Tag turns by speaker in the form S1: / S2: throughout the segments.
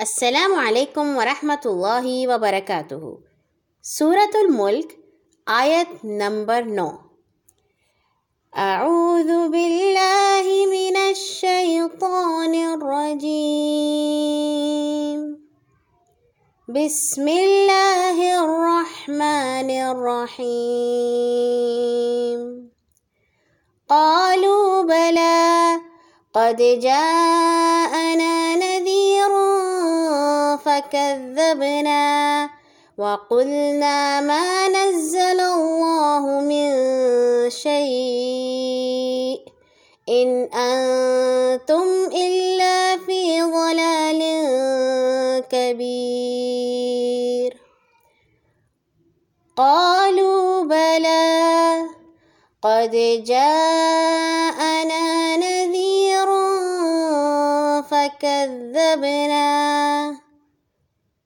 S1: السلام علیکم ورحمۃ اللہ وبرکاتہ۔ سورة الملک، آیت نمبر نو۔ اعوذ باللہ من الشیطان الرجیم۔ بسم اللہ الرحمن الرحیم۔ قالوا بلا قد جاءنا فكذبنا وقلنا ما نزل الله من شيء إن أنتم إلا في ضلال كبير قالوا بلى قد جاءنا نذير فكذبنا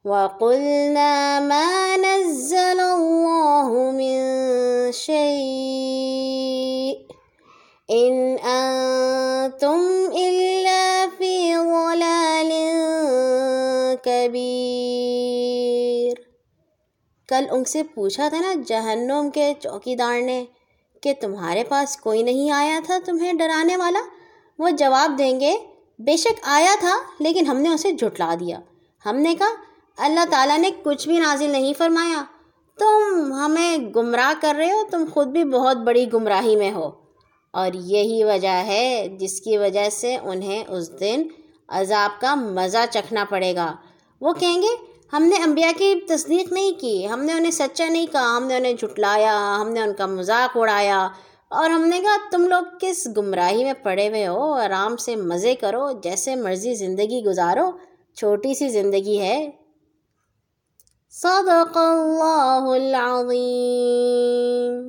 S1: وقلنا ما نزل الله من شيء إن أنتم إلا في ضلال كبير۔ کل ان سے پوچھا تھا نا جہنم کے چوکیدار نے کہ تمہارے پاس کوئی نہیں آیا تھا تمہیں ڈرانے والا؟ وہ جواب دیں گے، بے شک آیا تھا، لیکن ہم نے اسے جھٹلا دیا۔ ہم نے کہا اللہ تعالیٰ نے کچھ بھی نازل نہیں فرمایا۔ تم ہمیں گمراہ کر رہے ہو، تم خود بھی بہت بڑی گمراہی میں ہو۔ اور یہی وجہ ہے جس کی وجہ سے انہیں اس دن عذاب کا مزہ چکھنا پڑے گا۔ وہ کہیں گے، ہم نے انبیاء کی تصدیق نہیں کی، ہم نے انہیں سچا نہیں کہا، ہم نے انہیں جھٹلایا، ہم نے ان کا مذاق اڑایا۔ اور ہم نے کہا، تم لوگ کس گمراہی میں پڑے ہوئے ہو، آرام سے مزے کرو، جیسے مرضی زندگی گزارو، چھوٹی سی زندگی ہے۔ صدق اللہ العظیم